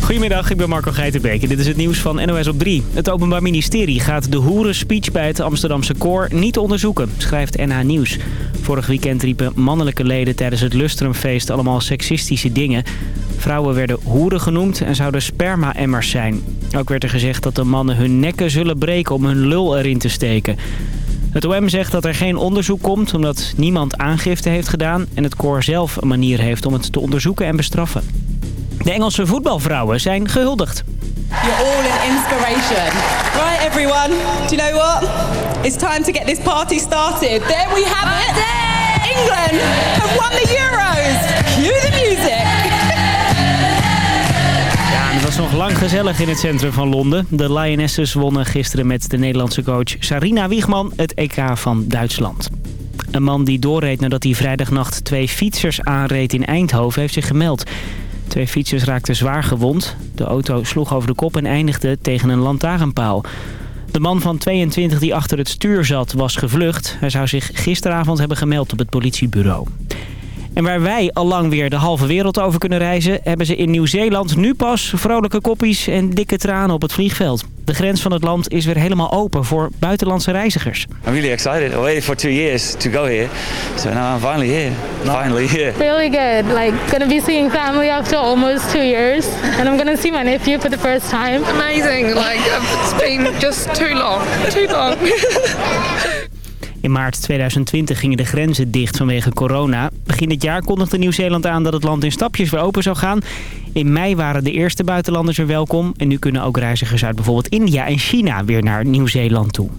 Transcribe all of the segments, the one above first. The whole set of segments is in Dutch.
Goedemiddag, ik ben Marco Geitenbeek en dit is het nieuws van NOS op 3. Het Openbaar Ministerie gaat de hoerenspeech bij het Amsterdamse koor niet onderzoeken, schrijft NH Nieuws. Vorig weekend riepen mannelijke leden tijdens het Lustrumfeest allemaal seksistische dingen. Vrouwen werden hoeren genoemd en zouden sperma-emmers zijn. Ook werd er gezegd dat de mannen hun nekken zullen breken om hun lul erin te steken. Het OM zegt dat er geen onderzoek komt omdat niemand aangifte heeft gedaan... en het koor zelf een manier heeft om het te onderzoeken en bestraffen. De Engelse voetbalvrouwen zijn gehuldigd. You're all an inspiration. Right, everyone. Do you know what? It's time to get this party started. There we have it. England have won the Euros. Cue the music. Ja, het was nog lang gezellig in het centrum van Londen. De Lionesses wonnen gisteren met de Nederlandse coach Sarina Wiegman het EK van Duitsland. Een man die doorreed nadat hij vrijdagnacht twee fietsers aanreed in Eindhoven heeft zich gemeld. Twee fietsers raakten zwaar gewond. De auto sloeg over de kop en eindigde tegen een lantaarnpaal. De man van 22 die achter het stuur zat was gevlucht. Hij zou zich gisteravond hebben gemeld op het politiebureau. En waar wij al lang weer de halve wereld over kunnen reizen... hebben ze in Nieuw-Zeeland nu pas vrolijke koppies en dikke tranen op het vliegveld. De grens van het land is weer helemaal open voor buitenlandse reizigers. I'm really excited. I waited for two years to go here. So now I'm finally here. Finally here. Really good. Like, gonna be seeing family after almost two years. And I'm gonna see my nephew for the first time. Amazing. Like, it's been just too long. Too long. In maart 2020 gingen de grenzen dicht vanwege corona. Begin dit jaar kondigde Nieuw-Zeeland aan dat het land in stapjes weer open zou gaan. In mei waren de eerste buitenlanders weer welkom. En nu kunnen ook reizigers uit bijvoorbeeld India en China weer naar Nieuw-Zeeland toe.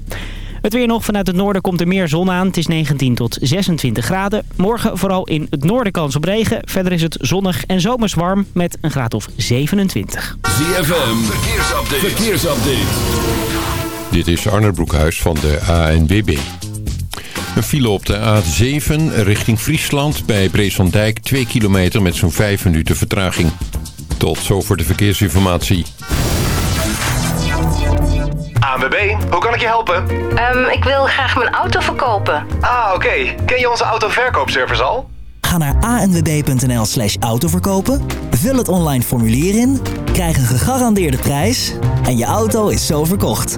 Het weer nog. Vanuit het noorden komt er meer zon aan. Het is 19 tot 26 graden. Morgen vooral in het noorden kans op regen. Verder is het zonnig en zomers warm met een graad of 27. ZFM, verkeersupdate. verkeersupdate. Dit is Arne Broekhuis van de ANWB. Een file op de A7 richting Friesland bij Breeslanddijk 2 kilometer met zo'n 5 minuten vertraging. Tot zover de verkeersinformatie. ANWB, hoe kan ik je helpen? Ehm, ik wil graag mijn auto verkopen. Ah, oké. Ken je onze autoverkoopservice al? Ga naar anwb.nl slash autoverkopen, vul het online formulier in, krijg een gegarandeerde prijs en je auto is zo verkocht.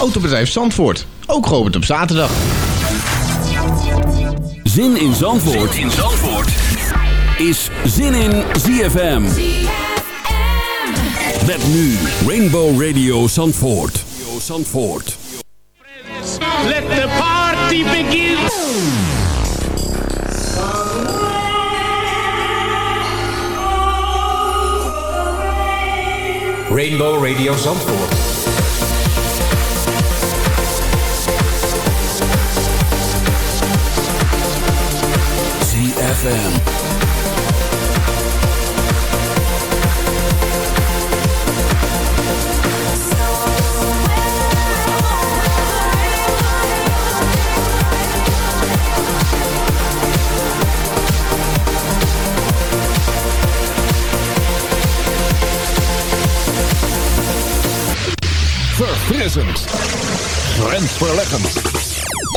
Autobedrijf Zandvoort, ook geopend op zaterdag. Zin in Zandvoort, zin in Zandvoort. is Zin in ZFM. Met nu Rainbow Radio Zandvoort. Zandvoort. Let the party begin. Rainbow Radio Zandvoort. ZFM. Verfrissend. Grensverleggend.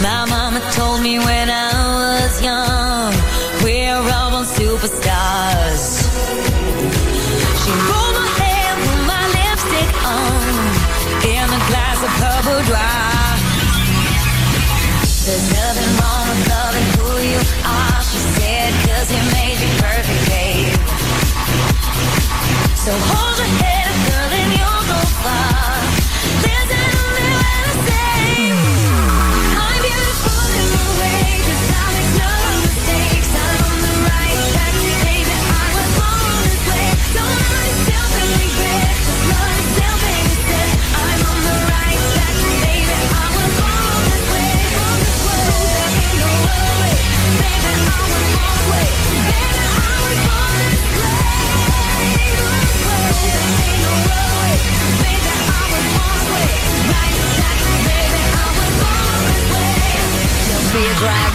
My mama told me when I was young, we're all superstars. She my hair, put my lipstick on, in a glass of. There's nothing wrong with loving who you are, she it made you perfect, babe. So hold your head.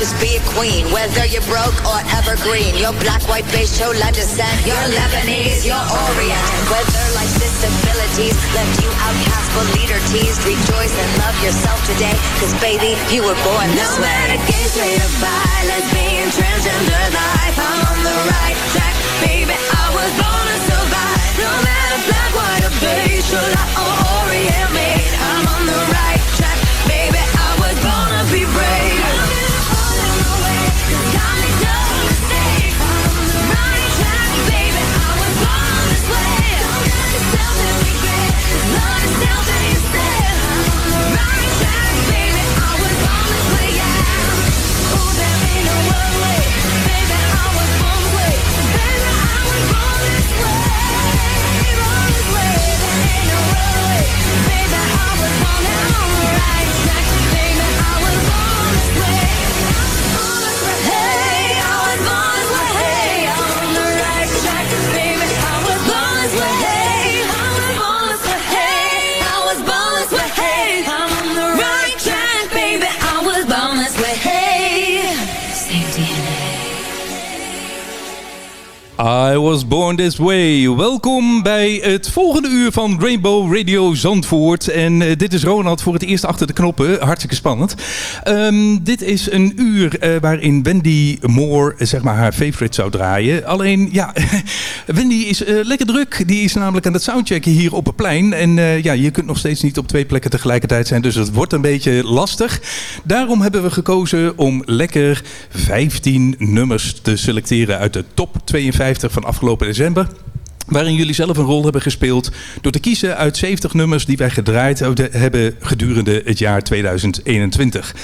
Just be a queen. Whether you're broke or evergreen, you're black, white, beige, chola descent. You're Lebanese, you're Orient. Whether life's disabilities left you outcast but leader teased, rejoice and love yourself today. Cause baby, you were born this No way. matter gay, straight or bi, lesbian, transgender life, I'm on the right track, baby. I was born to survive. No matter black, white, or beige, chola or Orient made, I'm on the right track, baby. This. Welkom bij het volgende uur van Rainbow Radio Zandvoort. En eh, dit is Ronald voor het eerst achter de knoppen. Hartstikke spannend. Ehm, dit is een uur eh, waarin Wendy Moore eh, zeg maar haar favorite zou draaien. Alleen, ja, Wendy is lekker druk. Die is namelijk aan het soundchecken hier op het plein. En ja, je kunt nog steeds niet op twee plekken tegelijkertijd zijn. Dus het wordt een beetje lastig. Daarom hebben we gekozen om lekker 15 nummers te selecteren uit de top 52 van afgelopen december. Waarin jullie zelf een rol hebben gespeeld door te kiezen uit 70 nummers die wij gedraaid hebben gedurende het jaar 2021.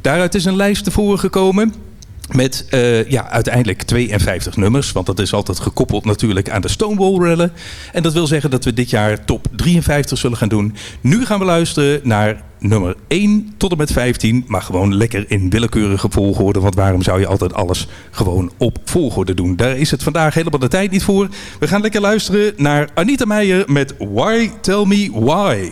Daaruit is een lijst tevoren gekomen. Met eh, ja, uiteindelijk 52 nummers. Want dat is altijd gekoppeld natuurlijk aan de Stonewall Rellen. En dat wil zeggen dat we dit jaar top 53 zullen gaan doen. Nu gaan we luisteren naar nummer 1 tot en met 15. Maar gewoon lekker in willekeurige volgorde. Want waarom zou je altijd alles gewoon op volgorde doen? Daar is het vandaag helemaal de tijd niet voor. We gaan lekker luisteren naar Anita Meijer met Why Tell Me Why.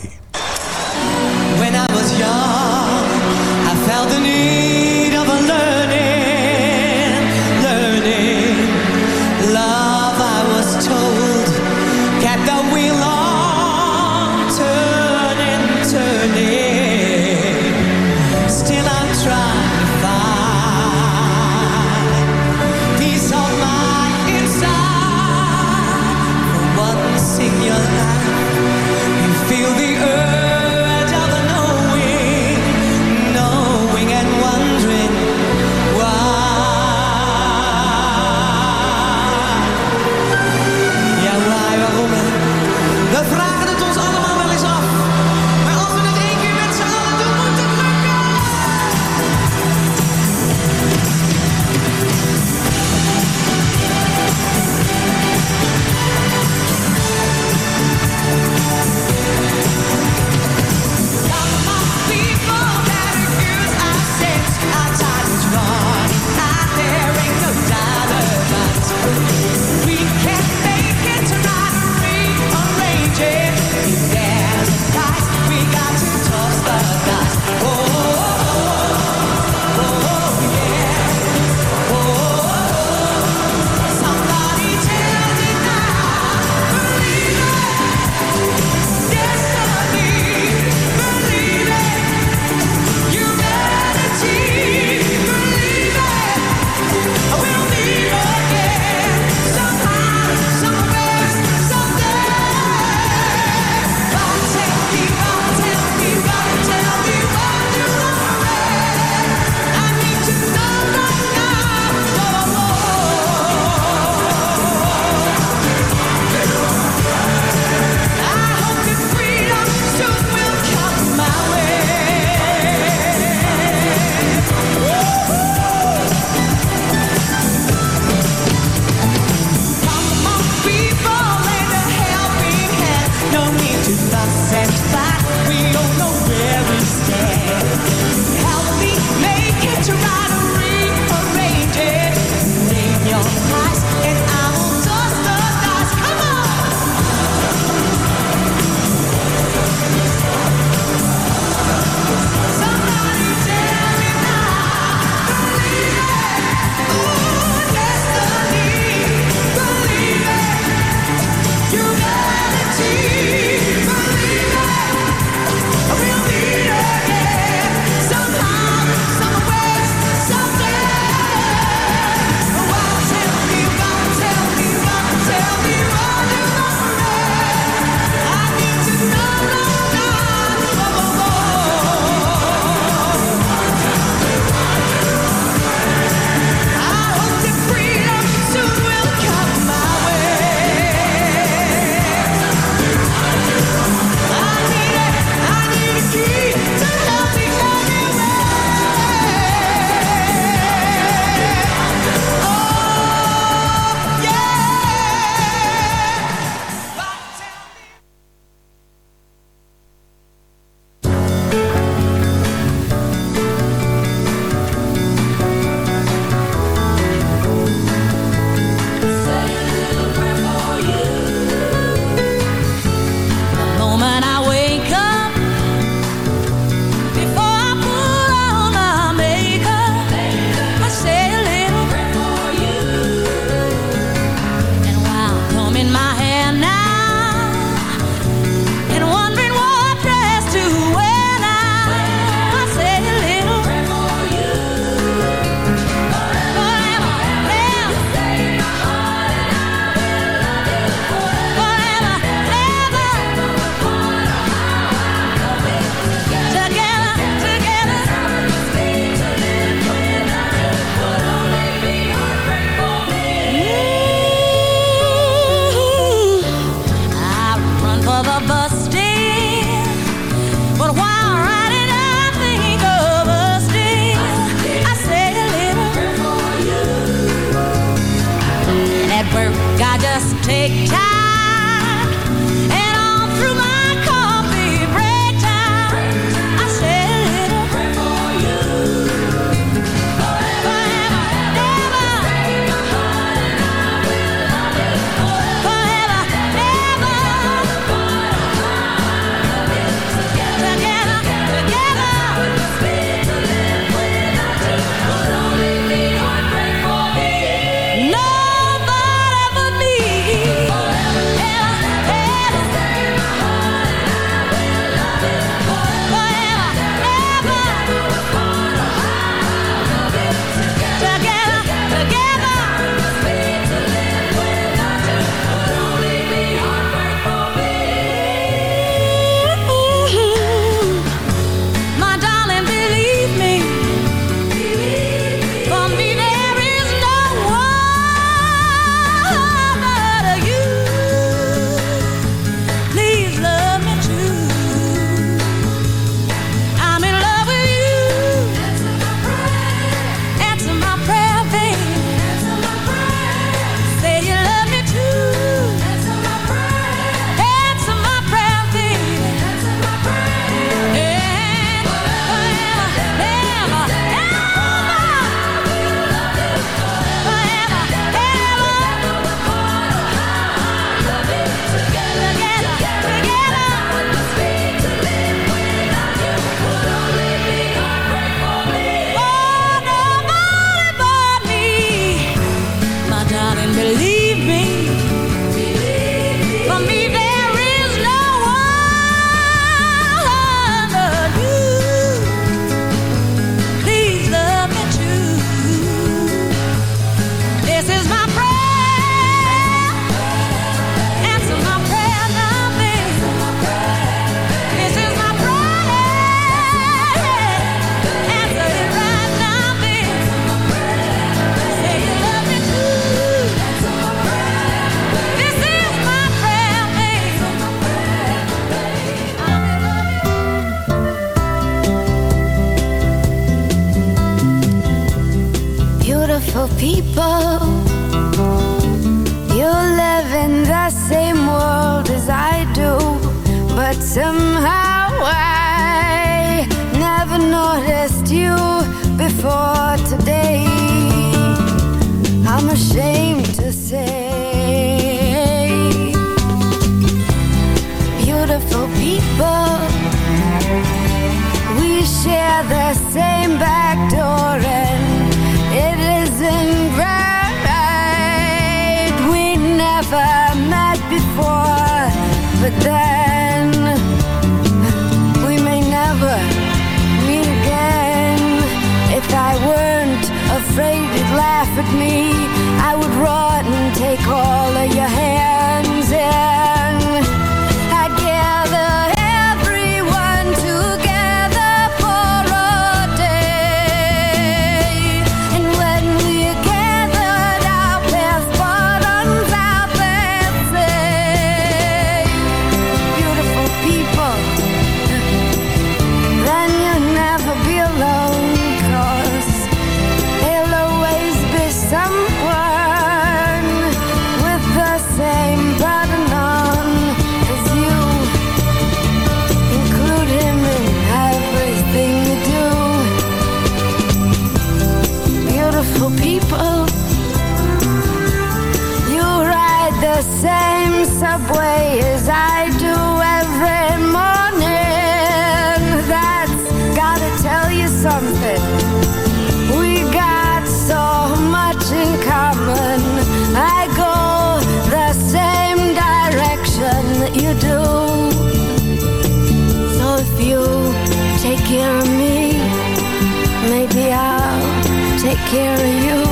Take care of you.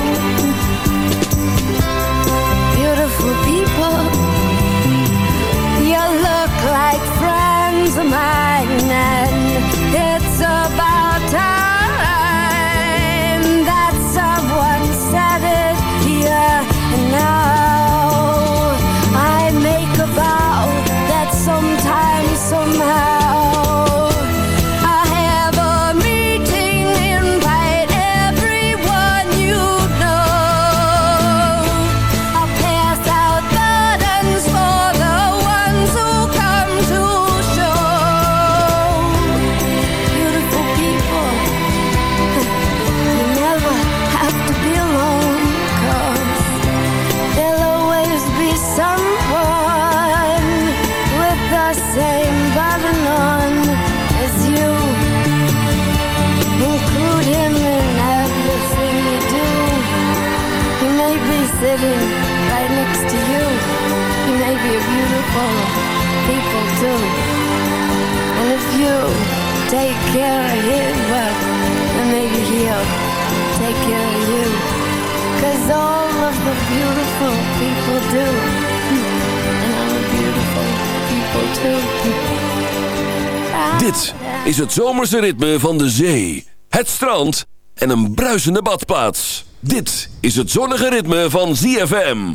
Dit is het zomerse ritme van de zee, het strand en een bruisende badplaats. Dit is het zonnige ritme van ZFM.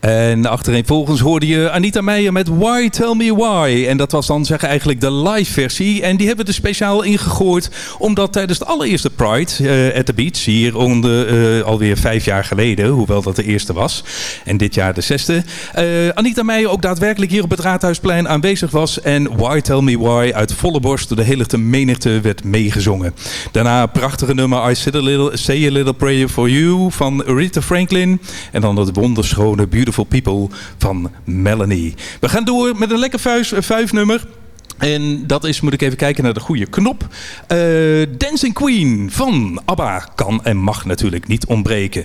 En achtereenvolgens hoorde je Anita Meijer met Why Tell Me Why. En dat was dan zeggen eigenlijk de live versie. En die hebben we er speciaal ingegooid. Omdat tijdens de allereerste Pride eh, at the Beach. Hier onder, eh, alweer vijf jaar geleden. Hoewel dat de eerste was. En dit jaar de zesde. eh, Anita Meijer ook daadwerkelijk hier op het Raadhuisplein aanwezig was. En Why Tell Me Why uit volle borst door de hele te menigte werd meegezongen. Daarna een prachtige nummer I Sit a little, Say a Little Prayer for You van Aretha Franklin. En dan het wonderschone Beautiful People van Melanie. We gaan door met een lekker vuis, vijf nummer. En dat is, moet ik even kijken naar de goede knop. Eh, Dancing Queen van ABBA kan en mag natuurlijk niet ontbreken.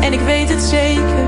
En ik weet het zeker.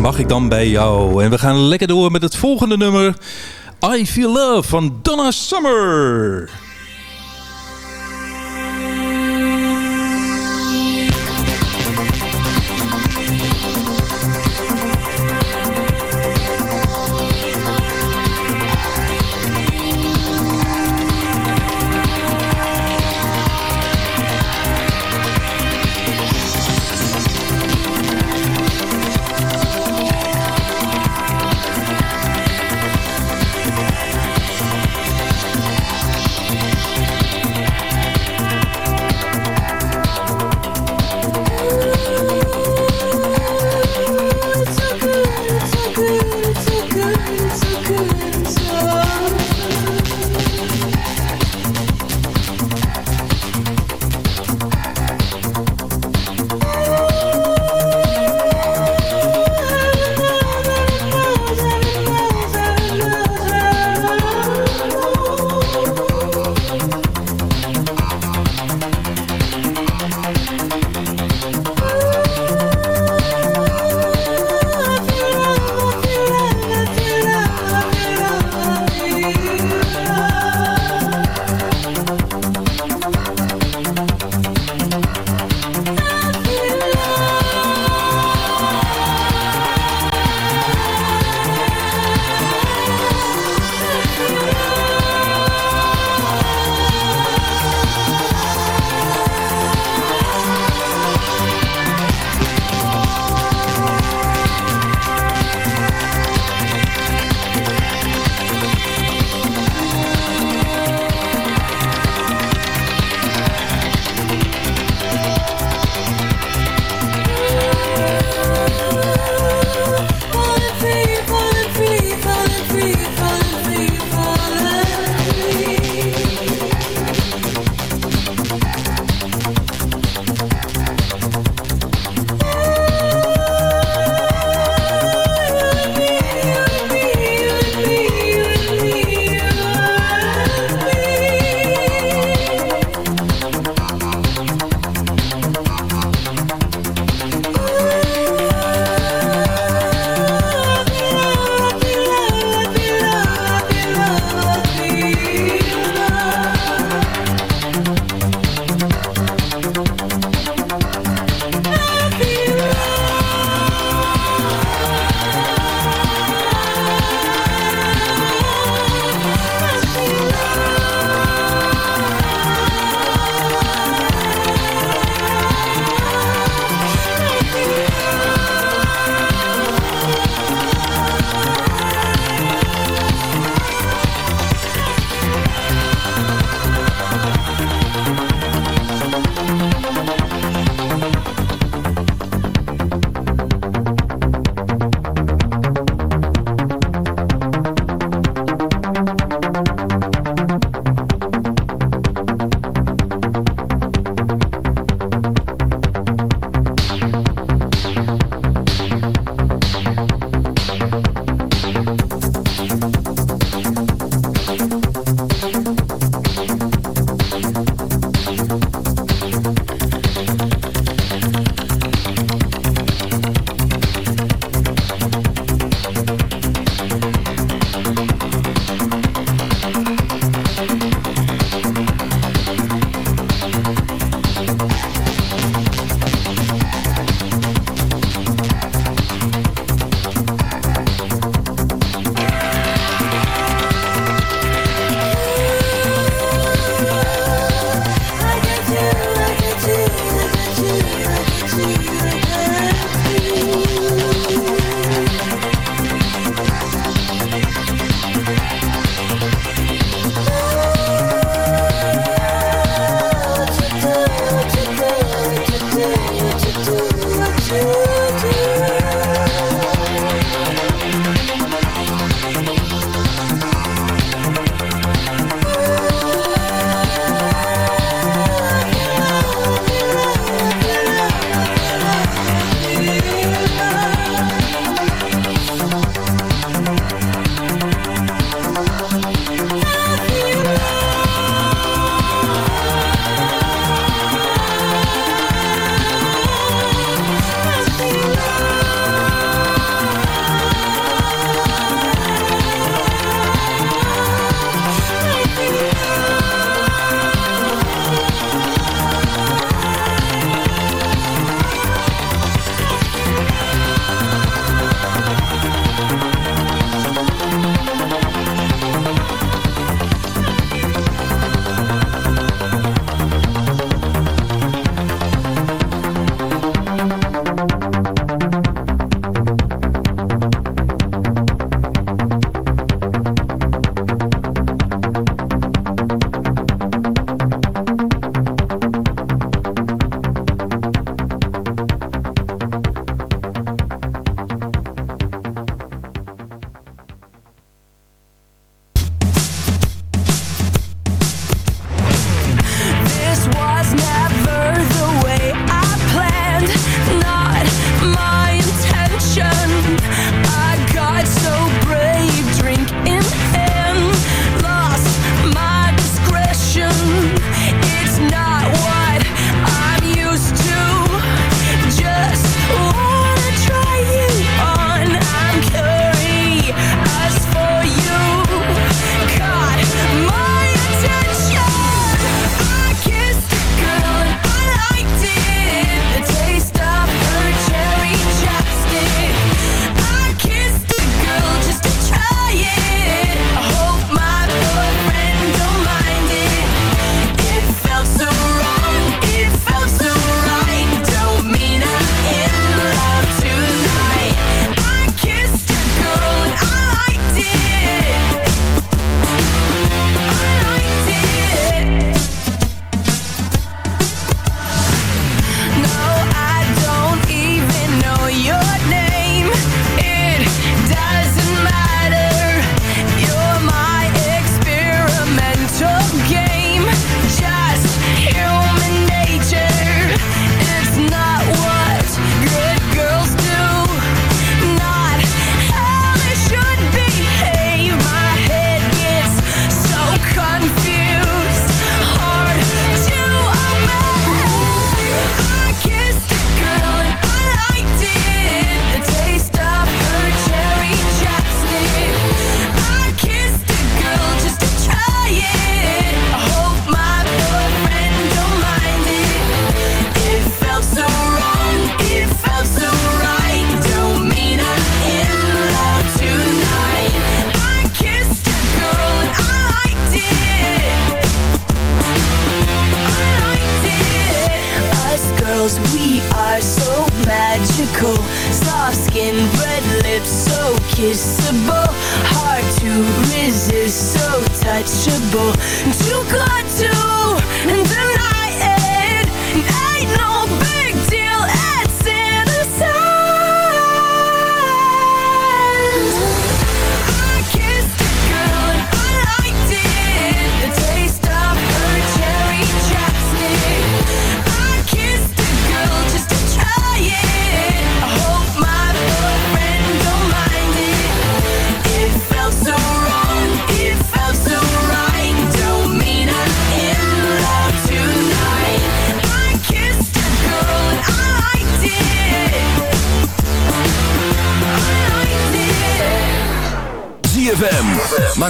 mag ik dan bij jou. En we gaan lekker door met het volgende nummer. I Feel Love van Donna Summer.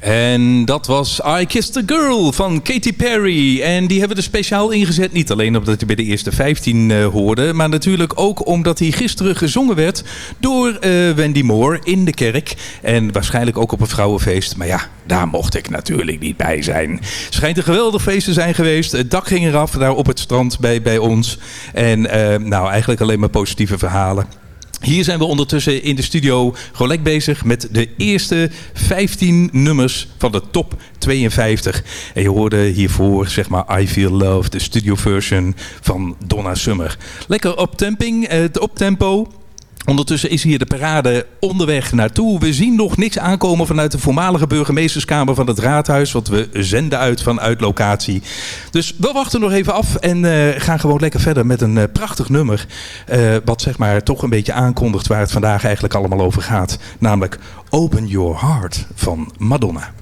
En dat was I Kissed a Girl van Katy Perry. En die hebben we er speciaal ingezet. Niet alleen omdat hij bij de eerste 15 eh, hoorde. Maar natuurlijk ook omdat hij gisteren gezongen werd door eh, Wendy Moore in de kerk. En waarschijnlijk ook op een vrouwenfeest. Maar ja, daar mocht ik natuurlijk niet bij zijn. Schijnt een geweldig feest te zijn geweest. Het dak ging eraf daar op het strand bij, bij ons. En eh, nou, eigenlijk alleen maar positieve verhalen. Hier zijn we ondertussen in de studio lekker bezig met de eerste 15 nummers van de top 52. En je hoorde hiervoor zeg maar I Feel Love, de studio version van Donna Summer. Lekker op temping, eh, op tempo. Ondertussen is hier de parade onderweg naartoe. We zien nog niks aankomen vanuit de voormalige burgemeesterskamer van het raadhuis. Want we zenden uit vanuit locatie. Dus we wachten nog even af en eh, gaan gewoon lekker verder met een eh, prachtig nummer. eh, wat zeg maar toch een beetje aankondigt waar het vandaag eigenlijk allemaal over gaat. Namelijk Open Your Heart van Madonna.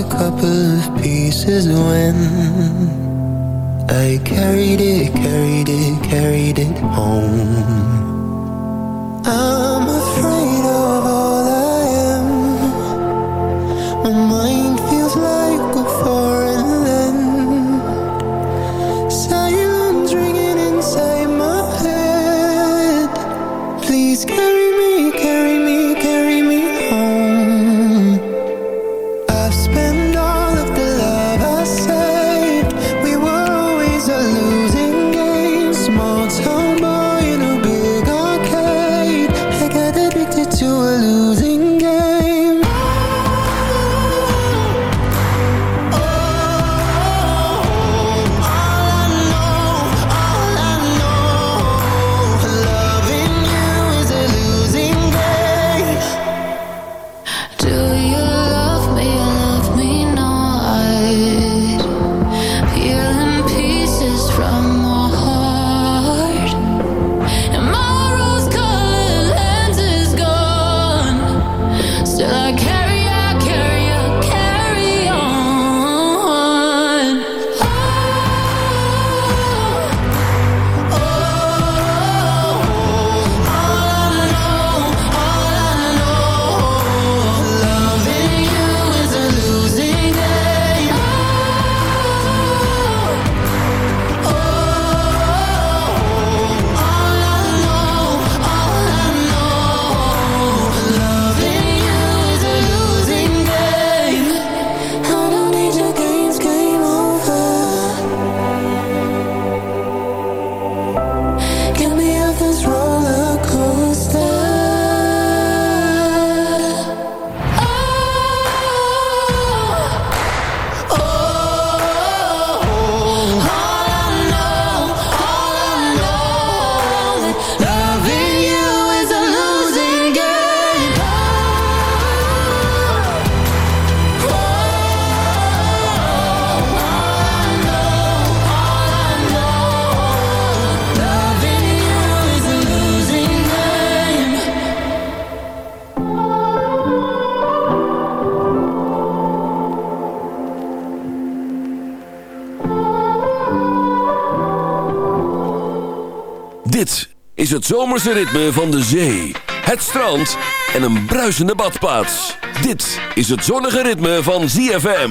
a couple of pieces. is het zomerse ritme van de zee, het strand en een bruisende badplaats. Dit is het zonnige ritme van ZFM.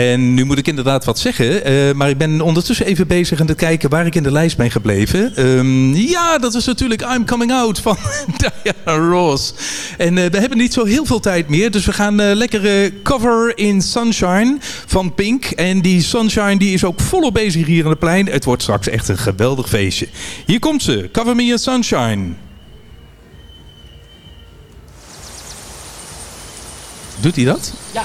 En nu moet ik inderdaad wat zeggen, eh, maar ik ben ondertussen even bezig aan het kijken waar ik in de lijst ben gebleven. Ehm, ja, dat is natuurlijk I'm Coming Out van Diana Ross. En eh, we hebben niet zo heel veel tijd meer, dus we gaan uh, lekker cover in Sunshine van Pink. En die Sunshine die is ook volop bezig hier aan het plein. Het wordt straks echt een geweldig feestje. Hier komt ze, Cover Me in Sunshine. Doet hij dat? Ja.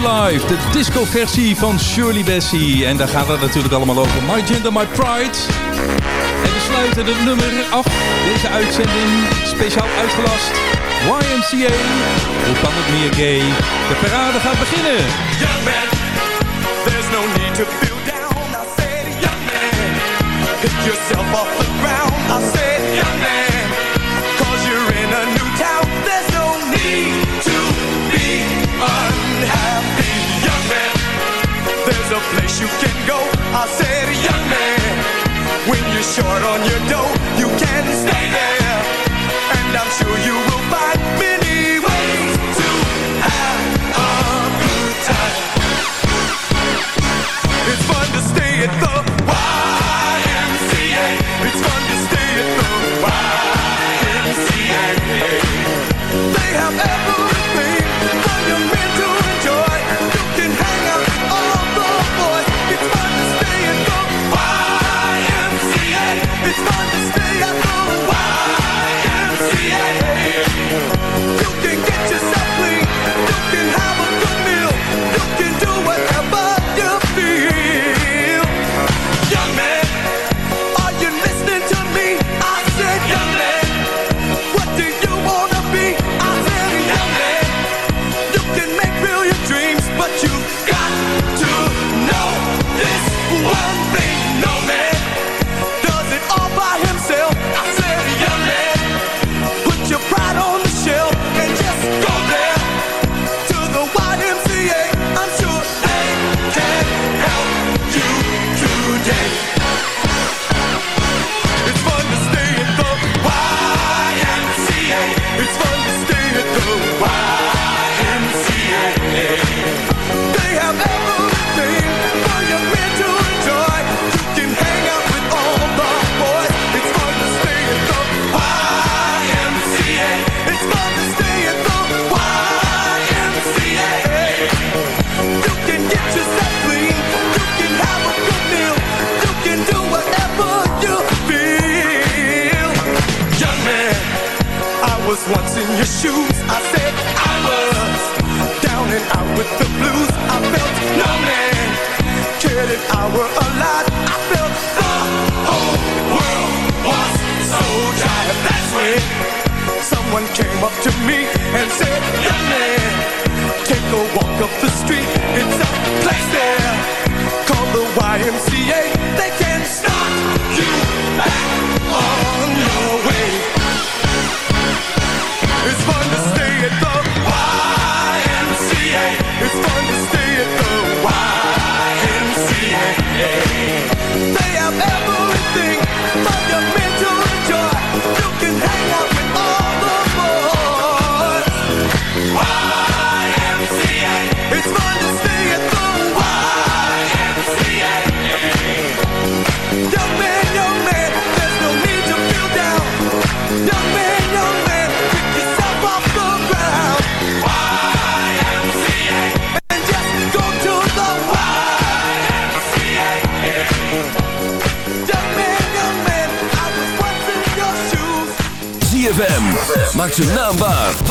My Life, de disco-versie van Shirley Bassey. En daar gaat het natuurlijk allemaal over. My Gender, My Pride. En we sluiten het nummer af. Deze uitzending speciaal uitgelast. YMCA. Hoe kan het meer gay? De parade gaat beginnen. Young man, there's no need to feel down. I said, young man, pick yourself off the ground. I said, young man, cause you're in a new town. There's no need to be there's a place you can go. I said, young man, when you're short on your dough, you can stay there. And I'm sure you will find many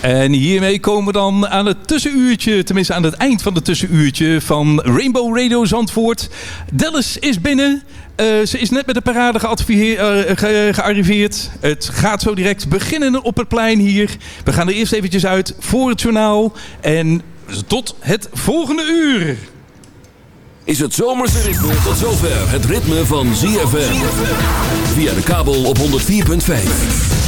En hiermee komen we dan aan het tussenuurtje, tenminste aan het eind van het tussenuurtje van Rainbow Radio Zandvoort. Dallas is binnen. Eh, ze is net met de parade geadviseer- eh, ge- gearriveerd. Het gaat zo direct beginnen op het plein hier. We gaan er eerst eventjes uit voor het journaal. En tot het volgende uur. Is het zomerse ritme tot zover het ritme van ZFM. Via de kabel op 104.5.